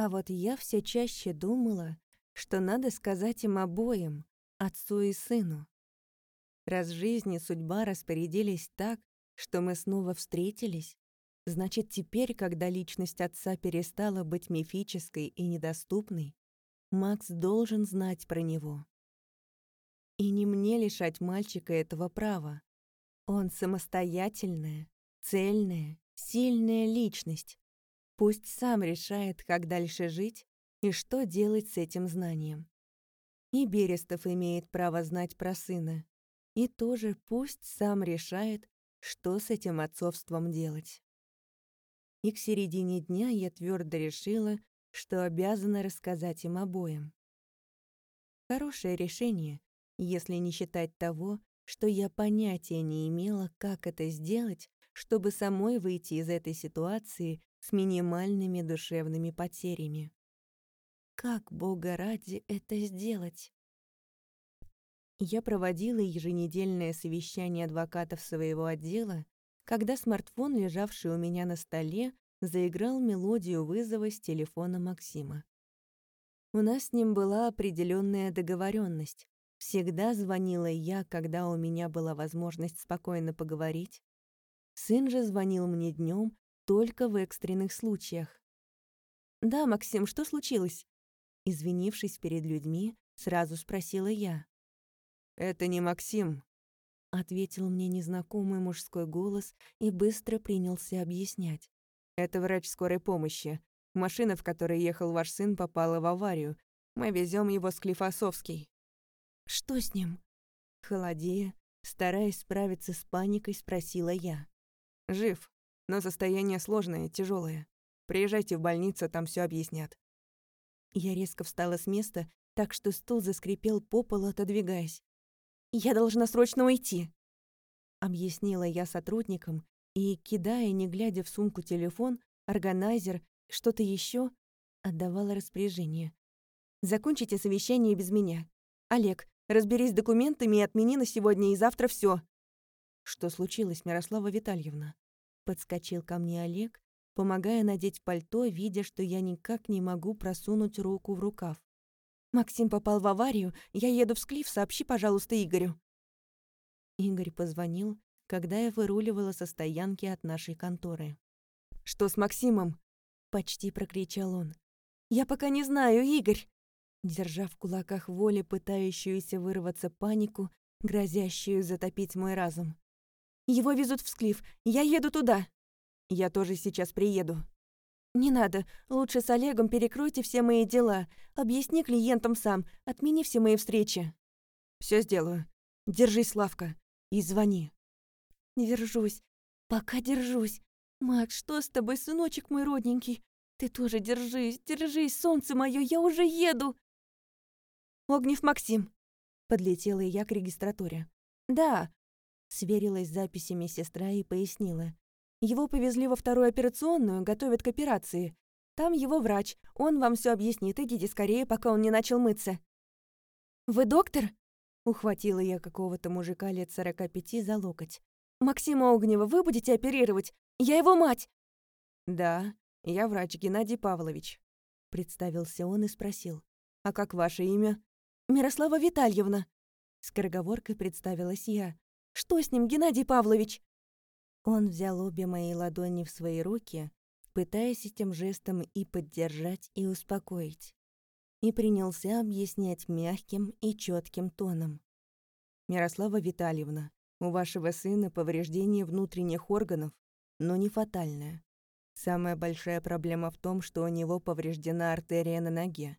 А вот я все чаще думала, что надо сказать им обоим, отцу и сыну. Раз жизнь и судьба распорядились так, что мы снова встретились, значит, теперь, когда личность отца перестала быть мифической и недоступной, Макс должен знать про него. И не мне лишать мальчика этого права. Он самостоятельная, цельная, сильная личность. Пусть сам решает, как дальше жить и что делать с этим знанием. И Берестов имеет право знать про сына. И тоже пусть сам решает, что с этим отцовством делать. И к середине дня я твердо решила, что обязана рассказать им обоим. Хорошее решение, если не считать того, что я понятия не имела, как это сделать, чтобы самой выйти из этой ситуации с минимальными душевными потерями. Как, Бога ради, это сделать? Я проводила еженедельное совещание адвокатов своего отдела, когда смартфон, лежавший у меня на столе, заиграл мелодию вызова с телефона Максима. У нас с ним была определенная договоренность. Всегда звонила я, когда у меня была возможность спокойно поговорить. Сын же звонил мне днем только в экстренных случаях. «Да, Максим, что случилось?» Извинившись перед людьми, сразу спросила я. «Это не Максим», — ответил мне незнакомый мужской голос и быстро принялся объяснять. Это врач скорой помощи. Машина, в которой ехал ваш сын, попала в аварию. Мы везем его с Клифосовский». «Что с ним?» Холодея, стараясь справиться с паникой, спросила я. «Жив, но состояние сложное, тяжелое. Приезжайте в больницу, там все объяснят». Я резко встала с места, так что стул заскрипел по полу, отодвигаясь. «Я должна срочно уйти!» Объяснила я сотрудникам и, кидая, не глядя в сумку телефон, органайзер, что-то еще, отдавала распоряжение. «Закончите совещание без меня. Олег, разберись с документами и отмени на сегодня и завтра все. «Что случилось, Мирослава Витальевна?» Подскочил ко мне Олег, помогая надеть пальто, видя, что я никак не могу просунуть руку в рукав. «Максим попал в аварию, я еду в Склиф, сообщи, пожалуйста, Игорю». Игорь позвонил, когда я выруливала со стоянки от нашей конторы. «Что с Максимом?» — почти прокричал он. «Я пока не знаю, Игорь!» Держа в кулаках воли пытающуюся вырваться панику, грозящую затопить мой разум. «Его везут в Склиф, я еду туда!» «Я тоже сейчас приеду». «Не надо, лучше с Олегом перекройте все мои дела, объясни клиентам сам, отмени все мои встречи». Все сделаю. Держись, Славка, и звони». Держусь. Пока держусь. Макс, что с тобой, сыночек мой родненький? Ты тоже держись, держись, солнце мое, я уже еду. Огнев Максим. Подлетела я к регистратуре. Да. Сверилась с записями сестра и пояснила. Его повезли во вторую операционную, готовят к операции. Там его врач, он вам все объяснит, идите скорее, пока он не начал мыться. «Вы доктор?» Ухватила я какого-то мужика лет сорока пяти за локоть. «Максима Огнева вы будете оперировать? Я его мать!» «Да, я врач Геннадий Павлович», — представился он и спросил. «А как ваше имя?» «Мирослава Витальевна», — скороговоркой представилась я. «Что с ним, Геннадий Павлович?» Он взял обе мои ладони в свои руки, пытаясь этим жестом и поддержать, и успокоить. И принялся объяснять мягким и четким тоном. «Мирослава Витальевна, у вашего сына повреждение внутренних органов, но не фатальное. Самая большая проблема в том, что у него повреждена артерия на ноге.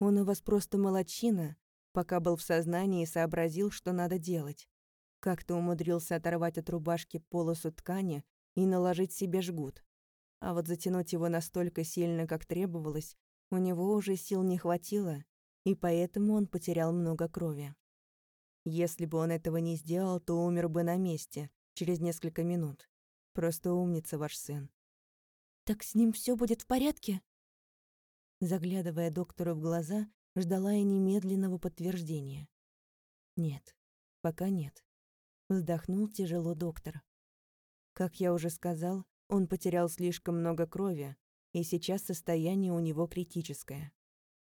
Он у вас просто молодчина, пока был в сознании и сообразил, что надо делать. Как-то умудрился оторвать от рубашки полосу ткани и наложить себе жгут. А вот затянуть его настолько сильно, как требовалось, у него уже сил не хватило, и поэтому он потерял много крови. Если бы он этого не сделал, то умер бы на месте, через несколько минут. Просто умница ваш сын. «Так с ним все будет в порядке?» Заглядывая доктору в глаза, ждала я немедленного подтверждения. «Нет, пока нет», — вздохнул тяжело доктор. «Как я уже сказал, он потерял слишком много крови, и сейчас состояние у него критическое.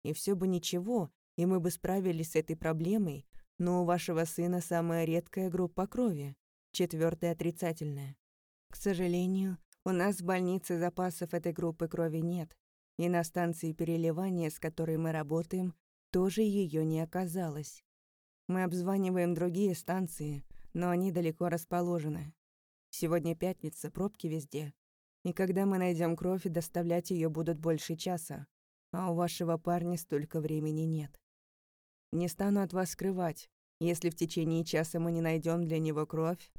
И все бы ничего, и мы бы справились с этой проблемой, но у вашего сына самая редкая группа крови, четвертая отрицательная. К сожалению, у нас в больнице запасов этой группы крови нет, и на станции переливания, с которой мы работаем, тоже ее не оказалось. Мы обзваниваем другие станции, но они далеко расположены. Сегодня пятница, пробки везде. И когда мы найдем кровь, доставлять ее будут больше часа, а у вашего парня столько времени нет. Не стану от вас скрывать, если в течение часа мы не найдем для него кровь.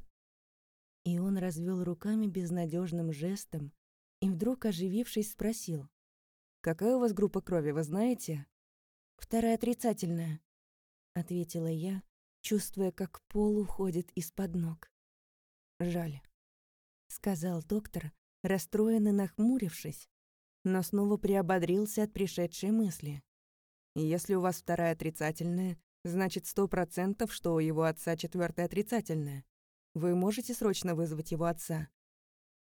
И он развел руками безнадежным жестом и вдруг, оживившись, спросил. «Какая у вас группа крови, вы знаете?» «Вторая отрицательная», — ответила я, чувствуя, как пол уходит из-под ног. «Жаль», — сказал доктор, расстроенно нахмурившись, но снова приободрился от пришедшей мысли. «Если у вас вторая отрицательная, значит сто процентов, что у его отца четвертая отрицательная. Вы можете срочно вызвать его отца?»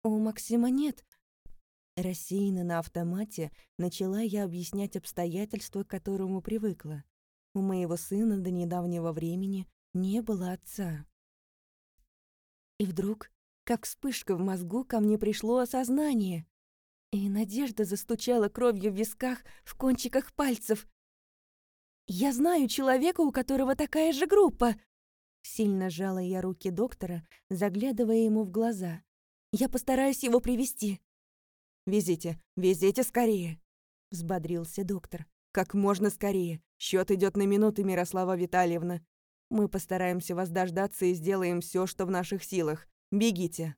«У Максима нет». Рассеянно на автомате начала я объяснять обстоятельства, к которому привыкла. У моего сына до недавнего времени не было отца. И вдруг как вспышка в мозгу ко мне пришло осознание. И надежда застучала кровью в висках, в кончиках пальцев. «Я знаю человека, у которого такая же группа!» Сильно сжала я руки доктора, заглядывая ему в глаза. «Я постараюсь его привести. «Везите, везите скорее!» — взбодрился доктор. «Как можно скорее! Счет идет на минуты, Мирослава Витальевна. Мы постараемся вас дождаться и сделаем все, что в наших силах. Бегите!»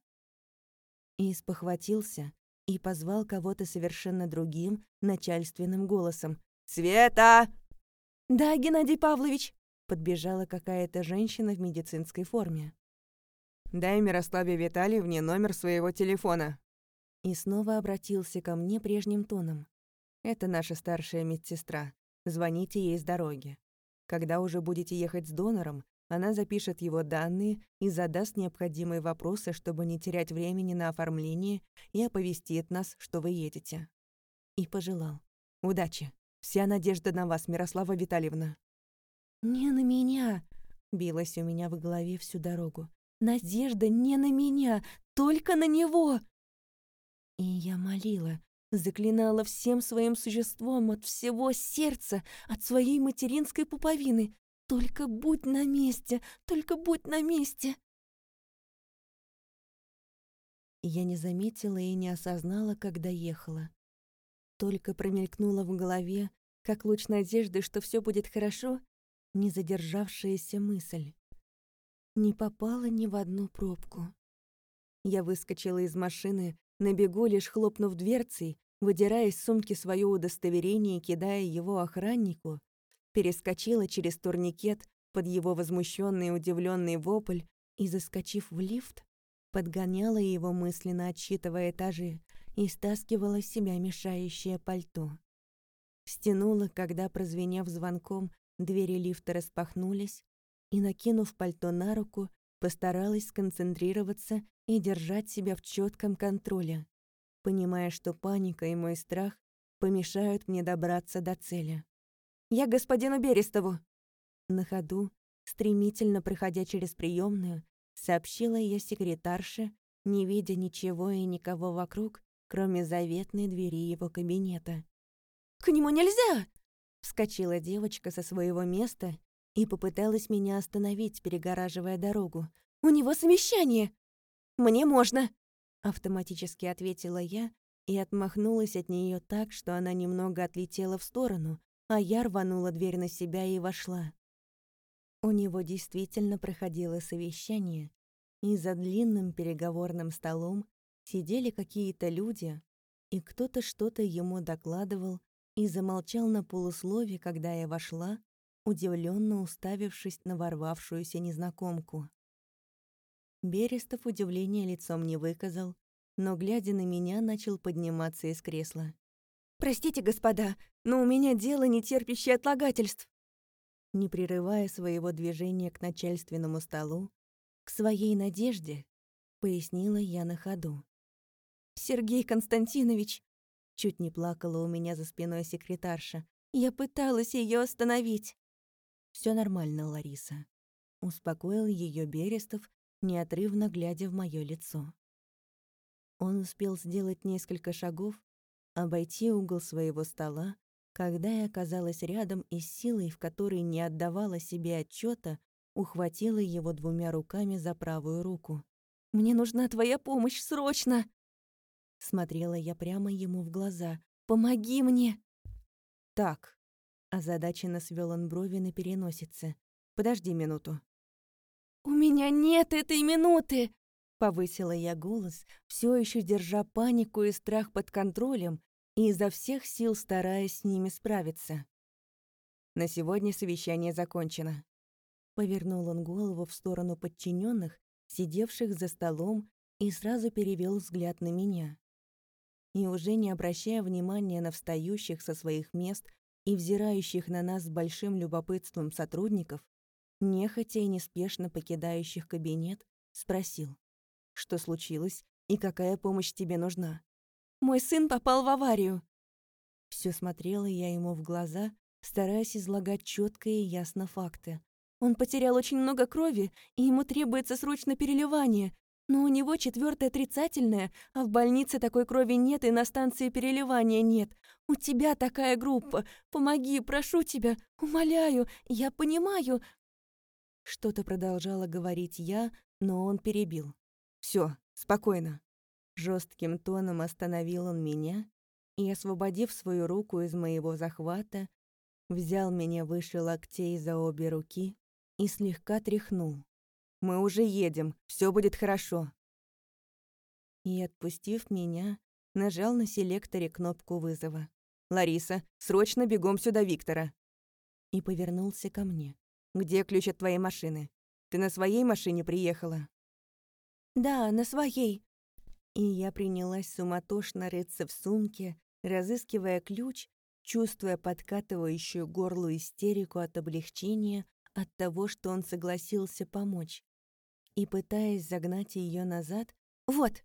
И спохватился и позвал кого-то совершенно другим, начальственным голосом. «Света!» «Да, Геннадий Павлович!» Подбежала какая-то женщина в медицинской форме. «Дай Мирославе Витальевне номер своего телефона». И снова обратился ко мне прежним тоном. «Это наша старшая медсестра. Звоните ей с дороги. Когда уже будете ехать с донором, она запишет его данные и задаст необходимые вопросы, чтобы не терять времени на оформление и оповестит нас, что вы едете. И пожелал. Удачи. Вся надежда на вас, Мирослава Витальевна. «Не на меня!» — билась у меня в голове всю дорогу. «Надежда не на меня, только на него!» И я молила, заклинала всем своим существом от всего сердца, от своей материнской пуповины. Только будь на месте, только будь на месте. Я не заметила и не осознала, когда ехала. Только промелькнула в голове, как луч надежды, что все будет хорошо, не задержавшаяся мысль. Не попала ни в одну пробку. Я выскочила из машины, на бегу лишь хлопнув дверцей, выдирая из сумки свое удостоверение и кидая его охраннику, перескочила через турникет под его возмущенный и удивленный вопль и, заскочив в лифт, подгоняла его мысленно, отсчитывая этажи, и стаскивала с себя мешающее пальто. Стянула, когда, прозвенев звонком, двери лифта распахнулись, и, накинув пальто на руку, постаралась сконцентрироваться и держать себя в четком контроле, понимая, что паника и мой страх помешают мне добраться до цели. Я господину Берестову!» На ходу, стремительно проходя через приемную, сообщила я секретарше, не видя ничего и никого вокруг, кроме заветной двери его кабинета. «К нему нельзя!» Вскочила девочка со своего места и попыталась меня остановить, перегораживая дорогу. «У него совещание!» «Мне можно!» Автоматически ответила я и отмахнулась от нее так, что она немного отлетела в сторону, а я рванула дверь на себя и вошла. У него действительно проходило совещание, и за длинным переговорным столом сидели какие-то люди, и кто-то что-то ему докладывал и замолчал на полуслове, когда я вошла, удивленно уставившись на ворвавшуюся незнакомку. Берестов удивления лицом не выказал, но, глядя на меня, начал подниматься из кресла. «Простите, господа, но у меня дело, не терпящее отлагательств». Не прерывая своего движения к начальственному столу, к своей надежде, пояснила я на ходу. «Сергей Константинович...» Чуть не плакала у меня за спиной секретарша. «Я пыталась ее остановить!» Все нормально, Лариса», — успокоил ее Берестов, неотрывно глядя в мое лицо. Он успел сделать несколько шагов, обойти угол своего стола, когда я оказалась рядом и силой, в которой не отдавала себе отчета, ухватила его двумя руками за правую руку. «Мне нужна твоя помощь, срочно!» Смотрела я прямо ему в глаза. «Помоги мне!» «Так», — озадаченно свел он брови на переносице. «Подожди минуту». «У меня нет этой минуты!» Повысила я голос, все еще держа панику и страх под контролем и изо всех сил стараясь с ними справиться. На сегодня совещание закончено. Повернул он голову в сторону подчиненных, сидевших за столом, и сразу перевел взгляд на меня. И уже не обращая внимания на встающих со своих мест и взирающих на нас с большим любопытством сотрудников, нехотя и неспешно покидающих кабинет, спросил, что случилось и какая помощь тебе нужна. «Мой сын попал в аварию!» Все смотрела я ему в глаза, стараясь излагать четко и ясно факты. Он потерял очень много крови, и ему требуется срочно переливание. Но у него четвертое отрицательное, а в больнице такой крови нет и на станции переливания нет. У тебя такая группа. Помоги, прошу тебя, умоляю, я понимаю. Что-то продолжала говорить я, но он перебил. Все, спокойно. Жестким тоном остановил он меня и, освободив свою руку из моего захвата, взял меня выше локтей за обе руки и слегка тряхнул. «Мы уже едем, все будет хорошо». И, отпустив меня, нажал на селекторе кнопку вызова. «Лариса, срочно бегом сюда Виктора!» И повернулся ко мне. «Где ключ от твоей машины? Ты на своей машине приехала?» «Да, на своей». И я принялась суматошно рыться в сумке, разыскивая ключ, чувствуя подкатывающую горлу истерику от облегчения от того, что он согласился помочь. И пытаясь загнать ее назад, «Вот!»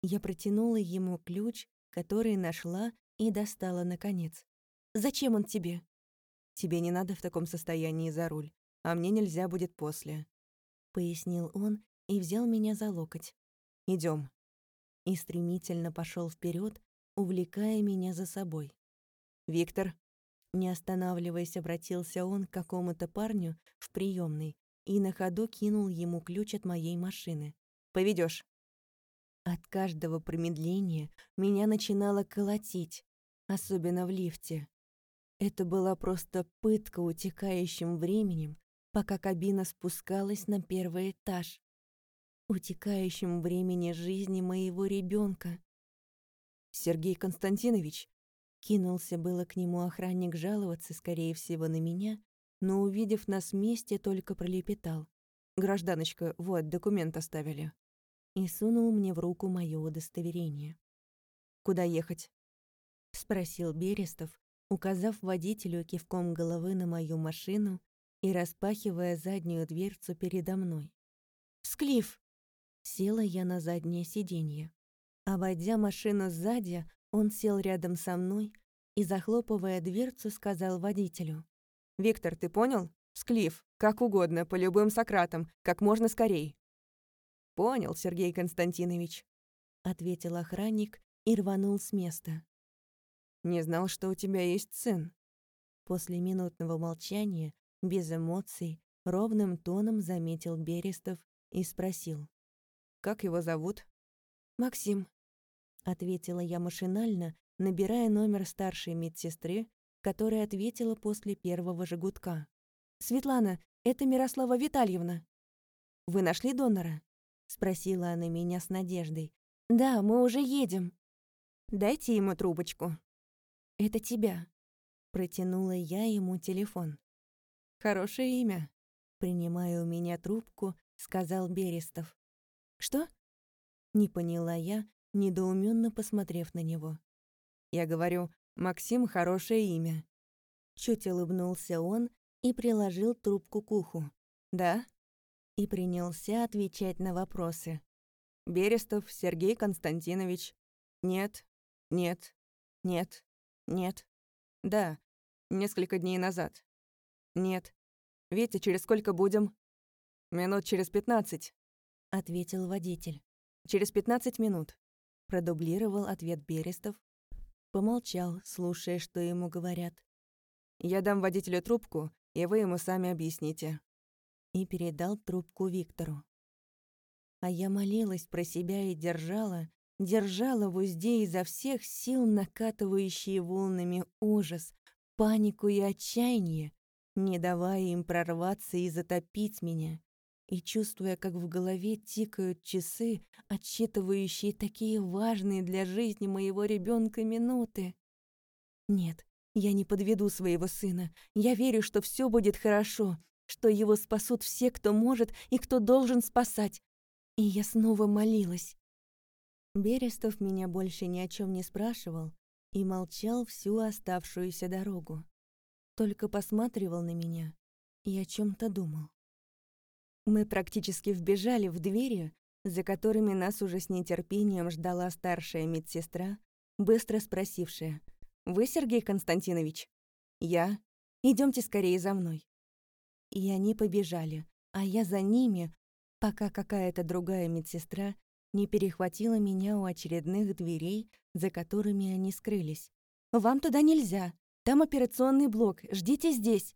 Я протянула ему ключ, который нашла и достала наконец. «Зачем он тебе?» «Тебе не надо в таком состоянии за руль, а мне нельзя будет после», — пояснил он и взял меня за локоть. Идем. И стремительно пошел вперед, увлекая меня за собой. «Виктор, не останавливаясь, обратился он к какому-то парню в приемной и на ходу кинул ему ключ от моей машины. Поведешь. От каждого промедления меня начинало колотить, особенно в лифте. Это была просто пытка утекающим временем, пока кабина спускалась на первый этаж. Утекающим времени жизни моего ребенка. Сергей Константинович, Кинулся было к нему охранник жаловаться, скорее всего, на меня, но, увидев нас вместе, только пролепетал. «Гражданочка, вот, документ оставили». И сунул мне в руку моё удостоверение. «Куда ехать?» — спросил Берестов, указав водителю кивком головы на мою машину и распахивая заднюю дверцу передо мной. «Склиф!» Села я на заднее сиденье. Обойдя машину сзади, он сел рядом со мной и, захлопывая дверцу, сказал водителю. «Виктор, ты понял? Склиф, как угодно, по любым Сократам, как можно скорей». «Понял, Сергей Константинович», — ответил охранник и рванул с места. «Не знал, что у тебя есть сын». После минутного молчания, без эмоций, ровным тоном заметил Берестов и спросил. «Как его зовут?» «Максим», ответила я машинально, набирая номер старшей медсестры, которая ответила после первого же гудка. «Светлана, это Мирослава Витальевна». «Вы нашли донора?» — спросила она меня с надеждой. «Да, мы уже едем». «Дайте ему трубочку». «Это тебя». Протянула я ему телефон. «Хорошее имя», — принимая у меня трубку, сказал Берестов. «Что?» Не поняла я, недоуменно посмотрев на него. Я говорю, Максим — хорошее имя. Чуть улыбнулся он и приложил трубку к уху. «Да?» И принялся отвечать на вопросы. «Берестов Сергей Константинович». «Нет, нет, Нет. Нет. Да. Несколько дней назад. Нет. Витя, через сколько будем? Минут через пятнадцать, ответил водитель. Через пятнадцать минут. Продублировал ответ Берестов. Помолчал, слушая, что ему говорят. Я дам водителю трубку, и вы ему сами объясните. И передал трубку Виктору. А я молилась про себя и держала, держала в узде изо всех сил накатывающие волнами ужас, панику и отчаяние, не давая им прорваться и затопить меня, и чувствуя, как в голове тикают часы, отсчитывающие такие важные для жизни моего ребенка минуты. Нет, я не подведу своего сына. Я верю, что все будет хорошо, что его спасут все, кто может и кто должен спасать. И я снова молилась. Берестов меня больше ни о чем не спрашивал и молчал всю оставшуюся дорогу. Только посматривал на меня и о чем то думал. Мы практически вбежали в двери, за которыми нас уже с нетерпением ждала старшая медсестра, быстро спросившая — «Вы Сергей Константинович?» «Я. Идемте скорее за мной». И они побежали, а я за ними, пока какая-то другая медсестра не перехватила меня у очередных дверей, за которыми они скрылись. «Вам туда нельзя. Там операционный блок. Ждите здесь!»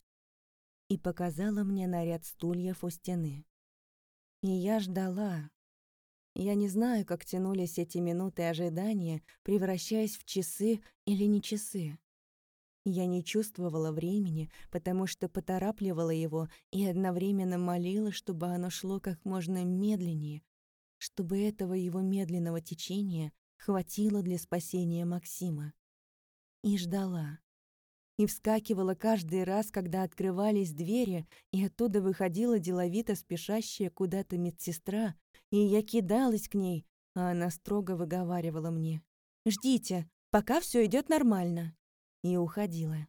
И показала мне наряд стульев у стены. И я ждала, я не знаю, как тянулись эти минуты ожидания, превращаясь в часы или не часы. Я не чувствовала времени, потому что поторапливала его и одновременно молила, чтобы оно шло как можно медленнее, чтобы этого его медленного течения хватило для спасения Максима. И ждала и вскакивала каждый раз, когда открывались двери, и оттуда выходила деловито спешащая куда-то медсестра, и я кидалась к ней, а она строго выговаривала мне. «Ждите, пока все идет нормально», и уходила.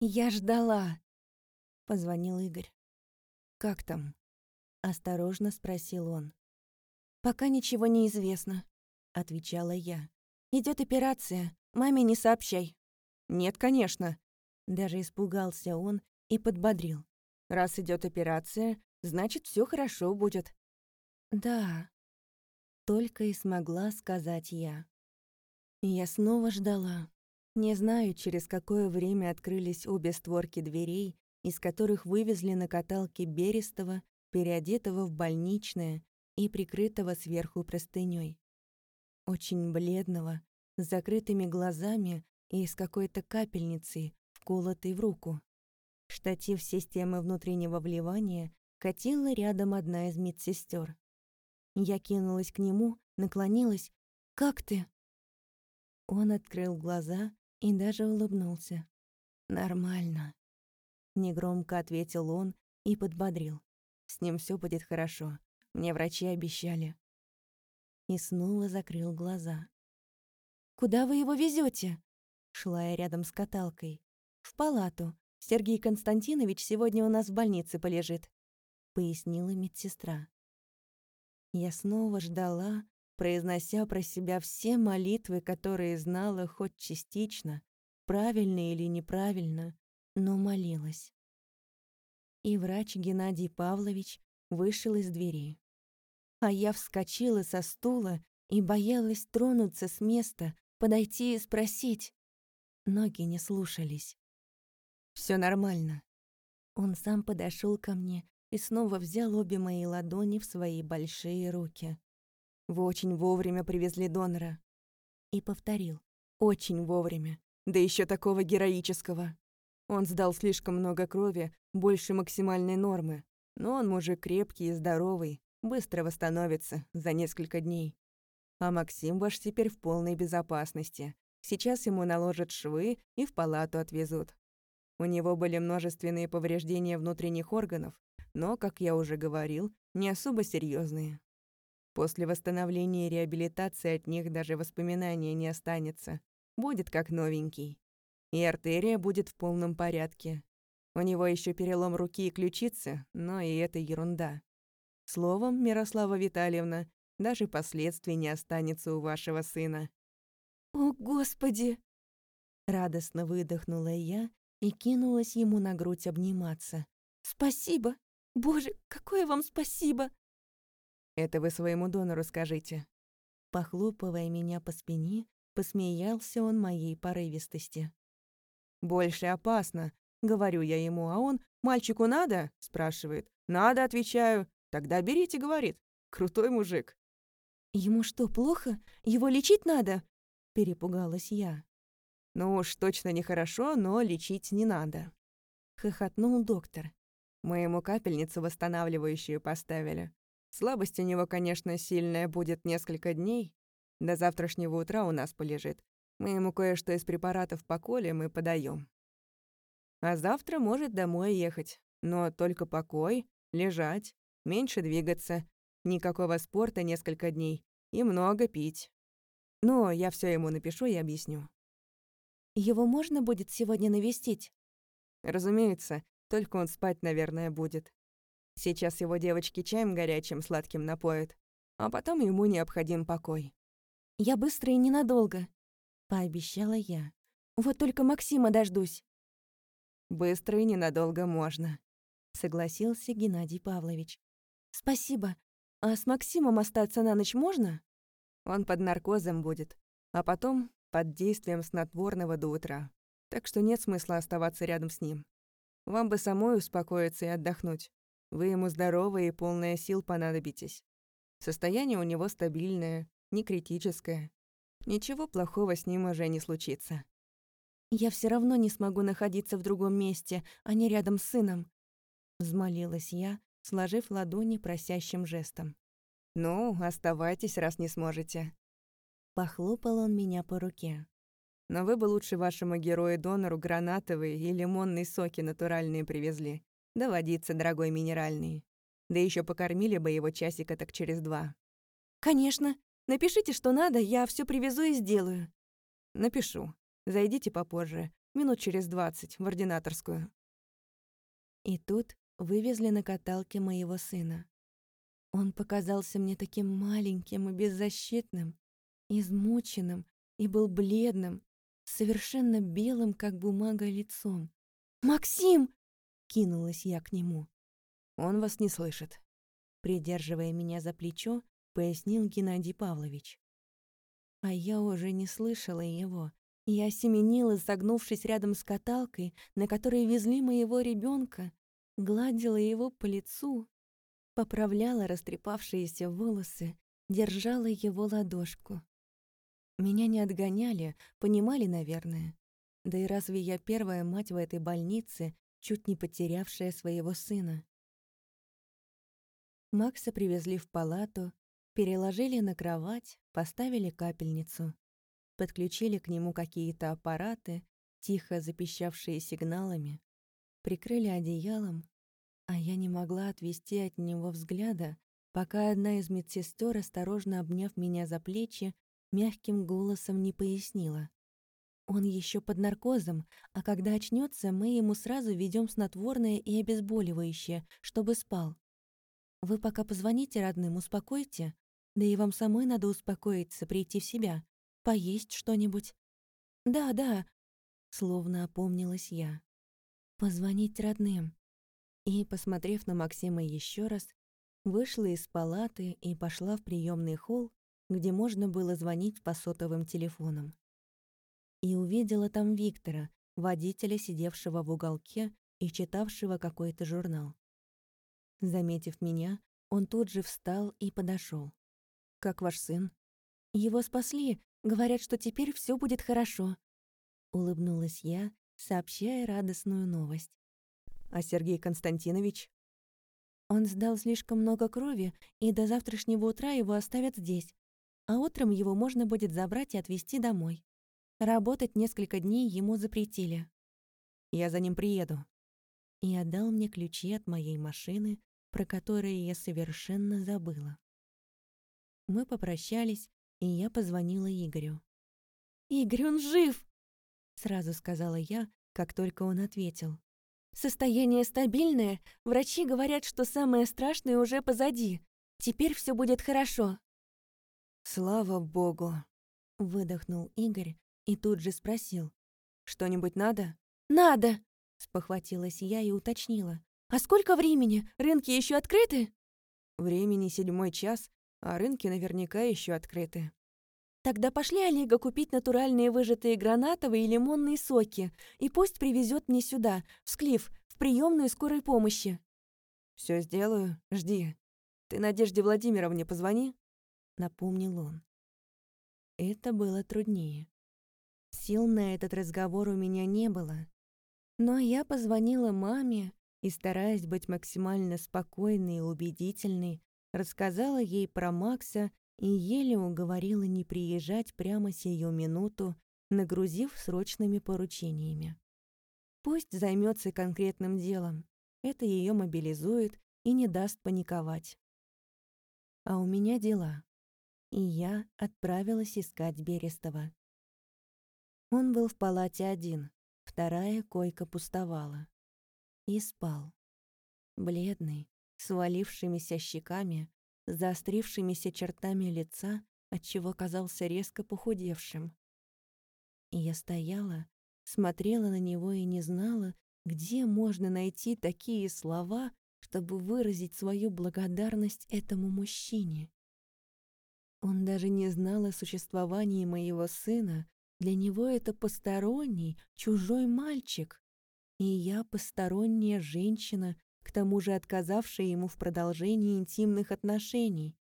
«Я ждала», — позвонил Игорь. «Как там?» — осторожно спросил он. «Пока ничего не известно», — отвечала я. Идет операция, маме не сообщай». «Нет, конечно». Даже испугался он и подбодрил. «Раз идет операция, значит, все хорошо будет». «Да», — только и смогла сказать я. Я снова ждала. Не знаю, через какое время открылись обе створки дверей, из которых вывезли на каталке Берестова, переодетого в больничное и прикрытого сверху простынёй. Очень бледного, с закрытыми глазами и с какой-то капельницей, вколотой в руку. Штатив системы внутреннего вливания катила рядом одна из медсестер. Я кинулась к нему, наклонилась. «Как ты?» Он открыл глаза и даже улыбнулся. «Нормально», — негромко ответил он и подбодрил. «С ним все будет хорошо. Мне врачи обещали». И снова закрыл глаза. «Куда вы его везете? Шла я рядом с каталкой. «В палату. Сергей Константинович сегодня у нас в больнице полежит», — пояснила медсестра. Я снова ждала, произнося про себя все молитвы, которые знала хоть частично, правильно или неправильно, но молилась. И врач Геннадий Павлович вышел из двери. А я вскочила со стула и боялась тронуться с места, подойти и спросить, Ноги не слушались. Все нормально». Он сам подошел ко мне и снова взял обе мои ладони в свои большие руки. «Вы очень вовремя привезли донора». И повторил. «Очень вовремя. Да еще такого героического. Он сдал слишком много крови, больше максимальной нормы. Но он мужик крепкий и здоровый, быстро восстановится за несколько дней. А Максим ваш теперь в полной безопасности. Сейчас ему наложат швы и в палату отвезут. У него были множественные повреждения внутренних органов, но, как я уже говорил, не особо серьезные. После восстановления и реабилитации от них даже воспоминания не останется. Будет как новенький. И артерия будет в полном порядке. У него еще перелом руки и ключицы, но и это ерунда. Словом, Мирослава Витальевна, даже последствий не останется у вашего сына. «О, Господи!» Радостно выдохнула я и кинулась ему на грудь обниматься. «Спасибо! Боже, какое вам спасибо!» «Это вы своему донору скажите». Похлопывая меня по спине, посмеялся он моей порывистости. «Больше опасно», — говорю я ему, а он «Мальчику надо?» — спрашивает. «Надо», — отвечаю. «Тогда берите», — говорит. Крутой мужик. «Ему что, плохо? Его лечить надо?» — перепугалась я. «Ну уж точно нехорошо, но лечить не надо», — хохотнул доктор. Мы ему капельницу восстанавливающую поставили. Слабость у него, конечно, сильная будет несколько дней. До завтрашнего утра у нас полежит. Мы ему кое-что из препаратов поколем и подаем. А завтра может домой ехать. Но только покой, лежать, меньше двигаться, никакого спорта несколько дней и много пить. Но я все ему напишу и объясню. Его можно будет сегодня навестить? Разумеется, только он спать, наверное, будет. Сейчас его девочки чаем горячим сладким напоят, а потом ему необходим покой. «Я быстро и ненадолго», — пообещала я. «Вот только Максима дождусь». «Быстро и ненадолго можно», — согласился Геннадий Павлович. «Спасибо. А с Максимом остаться на ночь можно?» «Он под наркозом будет, а потом под действием снотворного до утра. Так что нет смысла оставаться рядом с ним. Вам бы самой успокоиться и отдохнуть. Вы ему здоровые и полная сил понадобитесь. Состояние у него стабильное, не критическое. Ничего плохого с ним уже не случится. «Я все равно не смогу находиться в другом месте, а не рядом с сыном», — взмолилась я, сложив ладони просящим жестом. «Ну, оставайтесь, раз не сможете». Похлопал он меня по руке. «Но вы бы лучше вашему герою-донору гранатовые и лимонные соки натуральные привезли. Да водица, дорогой минеральный. Да еще покормили бы его часика так через два». «Конечно. Напишите, что надо, я все привезу и сделаю». «Напишу. Зайдите попозже, минут через двадцать, в ординаторскую». И тут вывезли на каталке моего сына. Он показался мне таким маленьким и беззащитным, измученным и был бледным, совершенно белым, как бумага, лицом. «Максим!» — кинулась я к нему. «Он вас не слышит», — придерживая меня за плечо, пояснил Геннадий Павлович. А я уже не слышала его, я семенила, согнувшись рядом с каталкой, на которой везли моего ребенка, гладила его по лицу, поправляла растрепавшиеся волосы, держала его ладошку. Меня не отгоняли, понимали, наверное. Да и разве я первая мать в этой больнице, чуть не потерявшая своего сына? Макса привезли в палату, переложили на кровать, поставили капельницу подключили к нему какие-то аппараты, тихо запищавшие сигналами, прикрыли одеялом, а я не могла отвести от него взгляда, пока одна из медсестер, осторожно обняв меня за плечи, мягким голосом не пояснила. Он еще под наркозом, а когда очнется, мы ему сразу ведем снотворное и обезболивающее, чтобы спал. Вы пока позвоните родным, успокойте. Да и вам самой надо успокоиться, прийти в себя. Поесть что-нибудь?» «Да, да», — словно опомнилась я. «Позвонить родным». И, посмотрев на Максима еще раз, вышла из палаты и пошла в приемный холл, где можно было звонить по сотовым телефонам. И увидела там Виктора, водителя, сидевшего в уголке и читавшего какой-то журнал. Заметив меня, он тут же встал и подошел. «Как ваш сын?» «Его спасли, Говорят, что теперь все будет хорошо. Улыбнулась я, сообщая радостную новость. А Сергей Константинович? Он сдал слишком много крови, и до завтрашнего утра его оставят здесь. А утром его можно будет забрать и отвезти домой. Работать несколько дней ему запретили. Я за ним приеду. И отдал мне ключи от моей машины, про которые я совершенно забыла. Мы попрощались, и я позвонила Игорю. «Игорь, он жив!» Сразу сказала я, как только он ответил. «Состояние стабильное, врачи говорят, что самое страшное уже позади. Теперь все будет хорошо». «Слава богу!» Выдохнул Игорь и тут же спросил. Что-нибудь надо?» «Надо!» — спохватилась я и уточнила. «А сколько времени? Рынки еще открыты?» «Времени седьмой час, а рынки наверняка еще открыты». «Тогда пошли Олега купить натуральные выжатые гранатовые и лимонные соки, и пусть привезет мне сюда, в Склиф, в приемную скорой помощи». Все сделаю, жди. Ты Надежде Владимировне позвони», — напомнил он. Это было труднее. Сил на этот разговор у меня не было. Но я позвонила маме и, стараясь быть максимально спокойной и убедительной, рассказала ей про Макса и еле уговорила не приезжать прямо сию минуту, нагрузив срочными поручениями. Пусть займется конкретным делом. Это ее мобилизует и не даст паниковать. А у меня дела. И я отправилась искать Берестова. Он был в палате один, вторая койка пустовала. И спал. Бледный, свалившимися щеками, заострившимися чертами лица, отчего казался резко похудевшим. И я стояла, смотрела на него и не знала, где можно найти такие слова, чтобы выразить свою благодарность этому мужчине. Он даже не знал о существовании моего сына, для него это посторонний, чужой мальчик. И я посторонняя женщина, к тому же отказавшая ему в продолжении интимных отношений.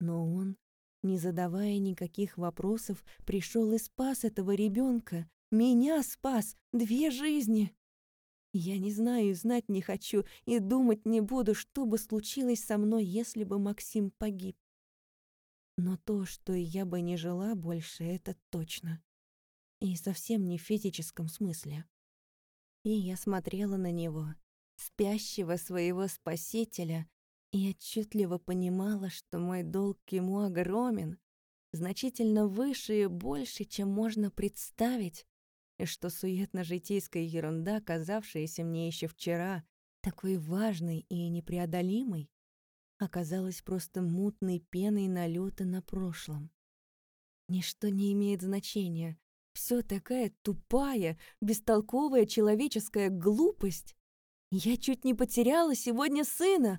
Но он, не задавая никаких вопросов, пришел и спас этого ребенка. Меня спас! Две жизни! Я не знаю знать не хочу, и думать не буду, что бы случилось со мной, если бы Максим погиб. Но то, что я бы не жила больше, это точно. И совсем не в физическом смысле. И я смотрела на него, спящего своего спасителя, и отчетливо понимала, что мой долг ему огромен, значительно выше и больше, чем можно представить, и что суетно-житейская ерунда, казавшаяся мне еще вчера такой важной и непреодолимой, оказалась просто мутной пеной налета на прошлом. Ничто не имеет значения. Все такая тупая, бестолковая человеческая глупость. Я чуть не потеряла сегодня сына,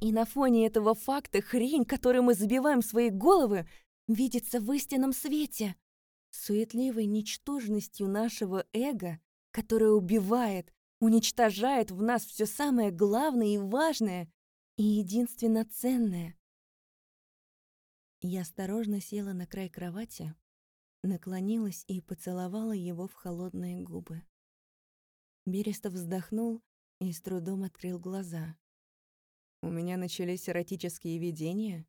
и на фоне этого факта хрень, которую мы забиваем свои головы, видится в истинном свете суетливой ничтожностью нашего эго, которое убивает, уничтожает в нас все самое главное и важное и единственно ценное. Я осторожно села на край кровати, наклонилась и поцеловала его в холодные губы. Берестов вздохнул и с трудом открыл глаза. «У меня начались эротические видения?»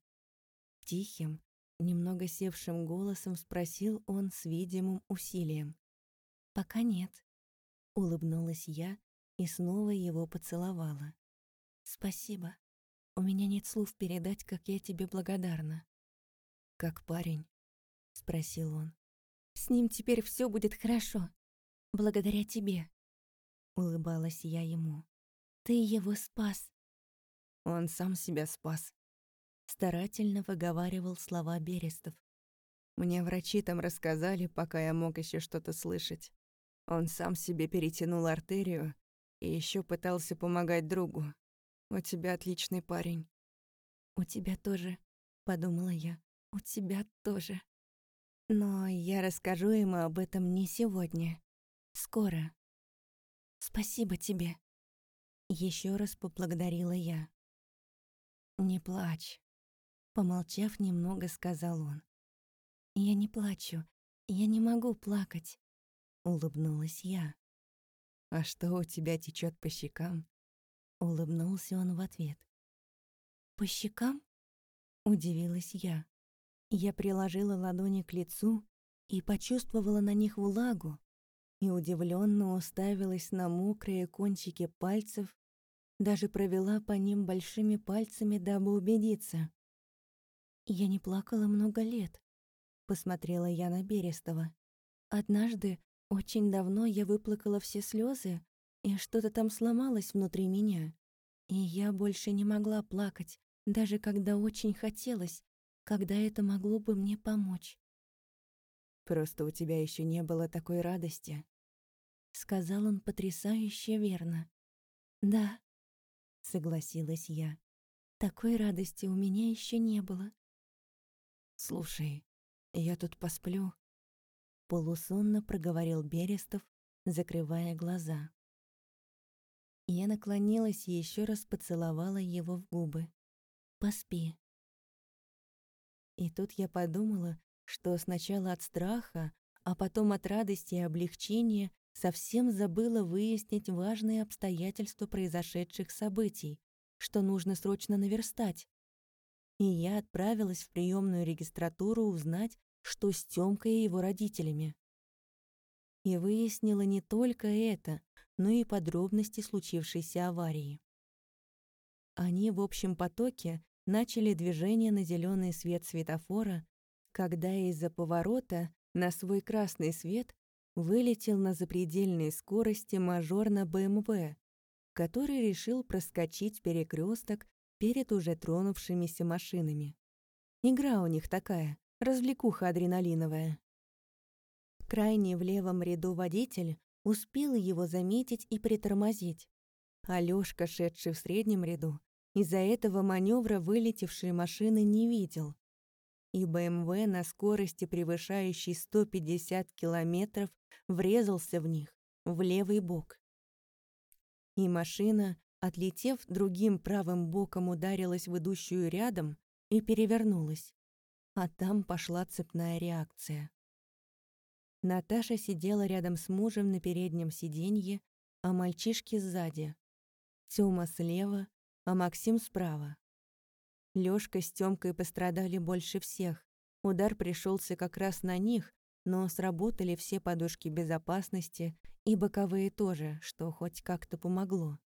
Тихим, Немного севшим голосом спросил он с видимым усилием. «Пока нет», — улыбнулась я и снова его поцеловала. «Спасибо. У меня нет слов передать, как я тебе благодарна». «Как парень?» — спросил он. «С ним теперь все будет хорошо. Благодаря тебе», — улыбалась я ему. «Ты его спас». «Он сам себя спас», старательно выговаривал слова Берестов. Мне врачи там рассказали, пока я мог еще что-то слышать. Он сам себе перетянул артерию и еще пытался помогать другу. У тебя отличный парень. У тебя тоже, подумала я. У тебя тоже. Но я расскажу ему об этом не сегодня. Скоро. Спасибо тебе. Еще раз поблагодарила я. Не плачь. Помолчав немного, сказал он. «Я не плачу. Я не могу плакать», — улыбнулась я. «А что у тебя течет по щекам?» Улыбнулся он в ответ. «По щекам?» — удивилась я. Я приложила ладони к лицу и почувствовала на них влагу, и удивленно уставилась на мокрые кончики пальцев, даже провела по ним большими пальцами, дабы убедиться. Я не плакала много лет. Посмотрела я на Берестова. Однажды, очень давно, я выплакала все слезы, и что-то там сломалось внутри меня. И я больше не могла плакать, даже когда очень хотелось, когда это могло бы мне помочь. Просто у тебя еще не было такой радости, — сказал он потрясающе верно. «Да», — согласилась я. «Такой радости у меня еще не было». «Слушай, я тут посплю», — полусонно проговорил Берестов, закрывая глаза. Я наклонилась и еще раз поцеловала его в губы. «Поспи». И тут я подумала, что сначала от страха, а потом от радости и облегчения совсем забыла выяснить важные обстоятельства произошедших событий, что нужно срочно наверстать. И я отправилась в приемную регистратуру узнать, что с Тёмкой и его родителями. И выяснила не только это, но и подробности случившейся аварии. Они в общем потоке начали движение на зеленый свет светофора, когда из-за поворота на свой красный свет вылетел на запредельной скорости мажор на БМВ, который решил проскочить перекресток перед уже тронувшимися машинами. Игра у них такая, развлекуха адреналиновая. Крайний в левом ряду водитель успел его заметить и притормозить. Алёшка, шедший в среднем ряду, из-за этого маневра вылетевшей машины не видел и БМВ на скорости, превышающей 150 километров, врезался в них, в левый бок. И машина, отлетев другим правым боком, ударилась в идущую рядом и перевернулась. А там пошла цепная реакция. Наташа сидела рядом с мужем на переднем сиденье, а мальчишки сзади. Тёма слева, а Максим справа. Лёшка с Тёмкой пострадали больше всех. Удар пришелся как раз на них, но сработали все подушки безопасности и боковые тоже, что хоть как-то помогло.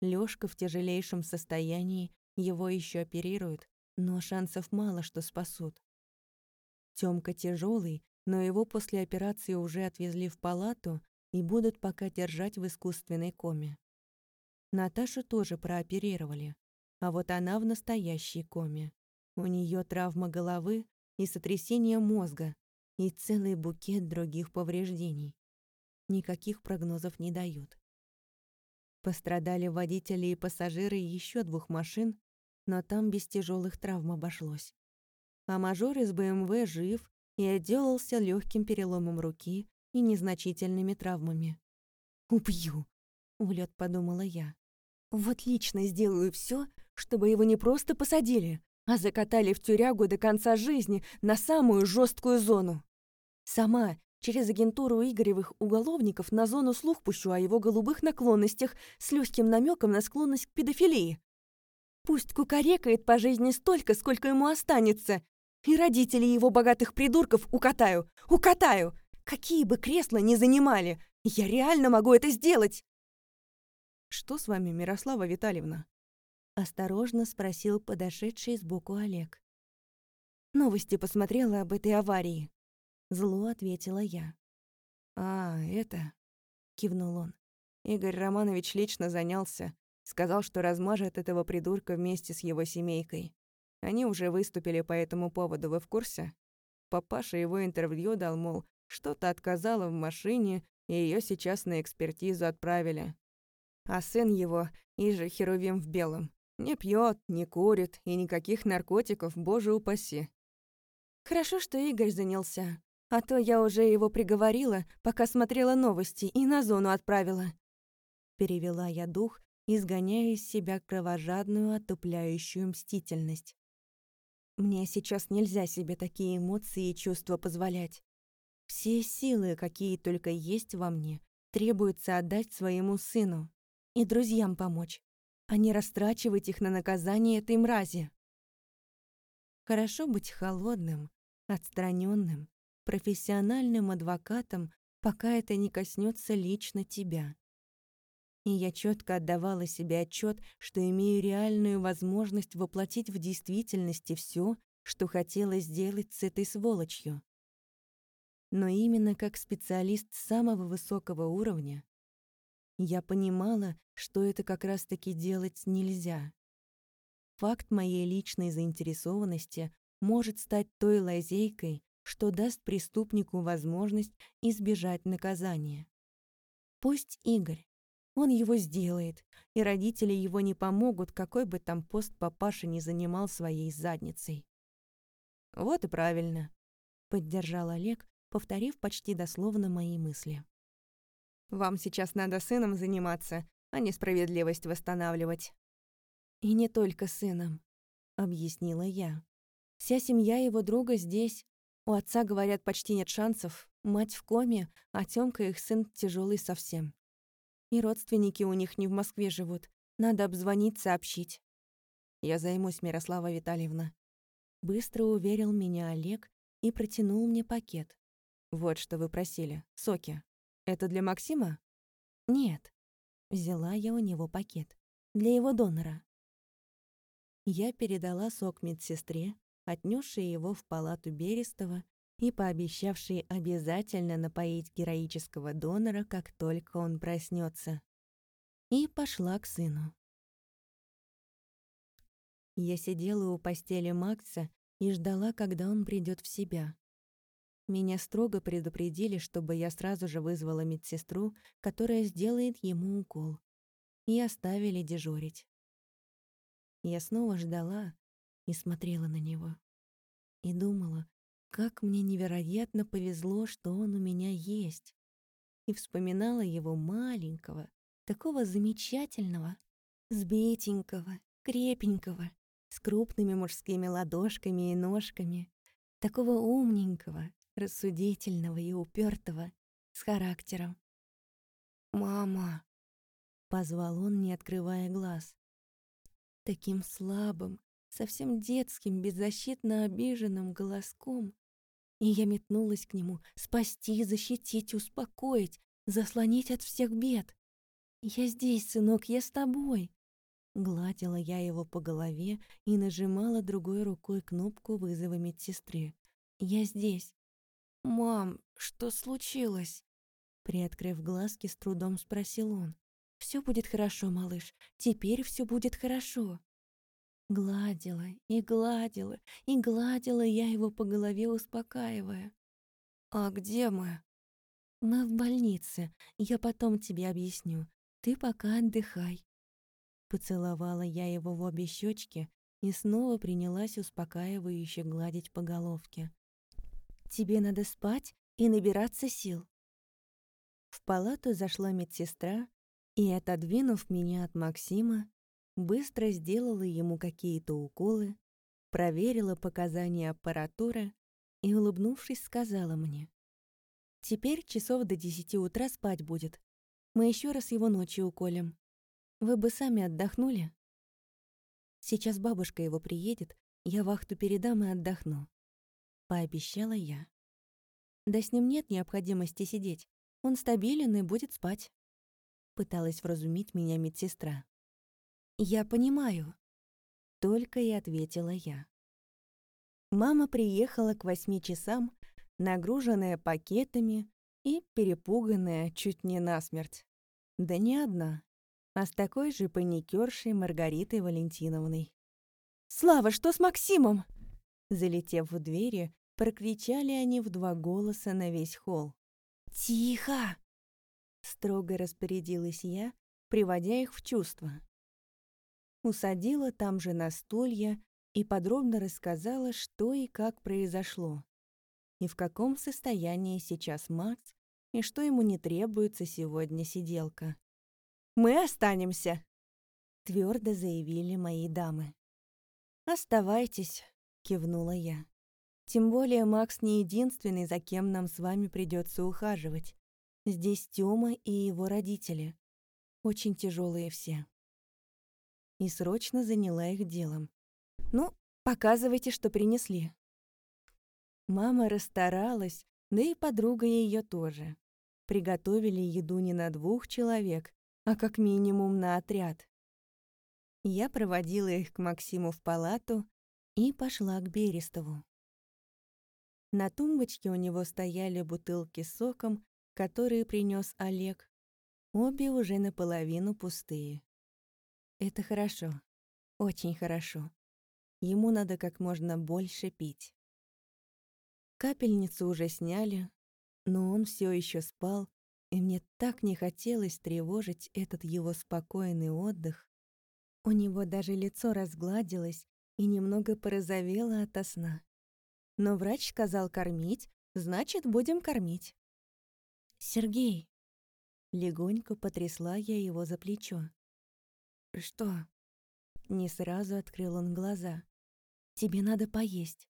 Лёшка в тяжелейшем состоянии, его еще оперируют, но шансов мало, что спасут. Тёмка тяжелый, но его после операции уже отвезли в палату и будут пока держать в искусственной коме. Наташу тоже прооперировали а вот она в настоящей коме. У нее травма головы и сотрясение мозга, и целый букет других повреждений. Никаких прогнозов не дают. Пострадали водители и пассажиры еще двух машин, но там без тяжелых травм обошлось. А мажор из БМВ жив и отделался легким переломом руки и незначительными травмами. «Убью!» — в лед подумала я. «Вот лично сделаю все, чтобы его не просто посадили, а закатали в тюрягу до конца жизни на самую жесткую зону. Сама через агентуру Игоревых уголовников на зону слух пущу о его голубых наклонностях с легким намеком на склонность к педофилии. Пусть кукарекает по жизни столько, сколько ему останется, и родителей его богатых придурков укатаю, укатаю. Какие бы кресла ни занимали, я реально могу это сделать. Что с вами, Мирослава Витальевна? Осторожно спросил подошедший сбоку Олег. «Новости посмотрела об этой аварии». Зло ответила я. «А, это...» — кивнул он. Игорь Романович лично занялся. Сказал, что размажет этого придурка вместе с его семейкой. Они уже выступили по этому поводу, вы в курсе? Папаша его интервью дал, мол, что-то отказала в машине, и ее сейчас на экспертизу отправили. А сын его, и же Херувим в белом, не пьет, не курит и никаких наркотиков, боже упаси. Хорошо, что Игорь занялся, а то я уже его приговорила, пока смотрела новости и на зону отправила. Перевела я дух, изгоняя из себя кровожадную, отупляющую мстительность. Мне сейчас нельзя себе такие эмоции и чувства позволять. Все силы, какие только есть во мне, требуется отдать своему сыну и друзьям помочь а не растрачивать их на наказание этой мрази. Хорошо быть холодным, отстраненным, профессиональным адвокатом, пока это не коснется лично тебя. И я четко отдавала себе отчет, что имею реальную возможность воплотить в действительности все, что хотела сделать с этой сволочью. Но именно как специалист самого высокого уровня я понимала, что это как раз-таки делать нельзя. Факт моей личной заинтересованности может стать той лазейкой, что даст преступнику возможность избежать наказания. Пусть Игорь. Он его сделает, и родители его не помогут, какой бы там пост папаша не занимал своей задницей. «Вот и правильно», — поддержал Олег, повторив почти дословно мои мысли. «Вам сейчас надо сыном заниматься, а не справедливость восстанавливать». «И не только сыном», — объяснила я. «Вся семья его друга здесь. У отца, говорят, почти нет шансов. Мать в коме, а Тёмка их сын тяжелый совсем. И родственники у них не в Москве живут. Надо обзвонить, сообщить». «Я займусь, Мирослава Витальевна». Быстро уверил меня Олег и протянул мне пакет. «Вот что вы просили. Соки. Это для Максима?» «Нет». Взяла я у него пакет. Для его донора. Я передала сок медсестре, отнесшей его в палату Берестова и пообещавшей обязательно напоить героического донора, как только он проснется. И пошла к сыну. Я сидела у постели Макса и ждала, когда он придет в себя. Меня строго предупредили, чтобы я сразу же вызвала медсестру, которая сделает ему укол, и оставили дежурить. Я снова ждала и смотрела на него. И думала, как мне невероятно повезло, что он у меня есть. И вспоминала его маленького, такого замечательного, сбитенького, крепенького, с крупными мужскими ладошками и ножками, такого умненького, рассудительного и упертого, с характером. «Мама!» — позвал он, не открывая глаз. Таким слабым, совсем детским, беззащитно обиженным голоском. И я метнулась к нему, спасти, защитить, успокоить, заслонить от всех бед. «Я здесь, сынок, я с тобой!» Гладила я его по голове и нажимала другой рукой кнопку вызова медсестры. «Я здесь». «Мам, что случилось?» Приоткрыв глазки, с трудом спросил он. «Все будет хорошо, малыш. Теперь все будет хорошо». Гладила и гладила, и гладила я его по голове, успокаивая. «А где мы?» «Мы в больнице. Я потом тебе объясню. Ты пока отдыхай. Поцеловала я его в обе щечки и снова принялась успокаивающе гладить по головке. «Тебе надо спать и набираться сил». В палату зашла медсестра и, отодвинув меня от Максима, быстро сделала ему какие-то уколы, проверила показания аппаратуры и, улыбнувшись, сказала мне. «Теперь часов до десяти утра спать будет. Мы еще раз его ночью уколем. Вы бы сами отдохнули? Сейчас бабушка его приедет, я вахту передам и отдохну. Пообещала я. Да с ним нет необходимости сидеть. Он стабилен и будет спать. Пыталась вразумить меня медсестра. «Я понимаю», — только и ответила я. Мама приехала к восьми часам, нагруженная пакетами и перепуганная чуть не насмерть. Да не одна а с такой же паникершей Маргаритой Валентиновной. «Слава, что с Максимом?» Залетев в двери, прокричали они в два голоса на весь холл. «Тихо!» Строго распорядилась я, приводя их в чувство. Усадила там же на стулья и подробно рассказала, что и как произошло, и в каком состоянии сейчас Макс, и что ему не требуется сегодня сиделка. Мы останемся», — твердо заявили мои дамы. «Оставайтесь», — кивнула я. «Тем более Макс не единственный, за кем нам с вами придется ухаживать. Здесь Тёма и его родители. Очень тяжелые все». И срочно заняла их делом. «Ну, показывайте, что принесли». Мама расстаралась, да и подруга ее тоже. Приготовили еду не на двух человек, а как минимум на отряд. Я проводила их к Максиму в палату и пошла к Берестову. На тумбочке у него стояли бутылки с соком, которые принес Олег. Обе уже наполовину пустые. Это хорошо. Очень хорошо. Ему надо как можно больше пить. Капельницу уже сняли, но он все еще спал и мне так не хотелось тревожить этот его спокойный отдых. У него даже лицо разгладилось и немного порозовело ото сна. Но врач сказал кормить, значит, будем кормить. «Сергей!» Легонько потрясла я его за плечо. «Что?» Не сразу открыл он глаза. «Тебе надо поесть».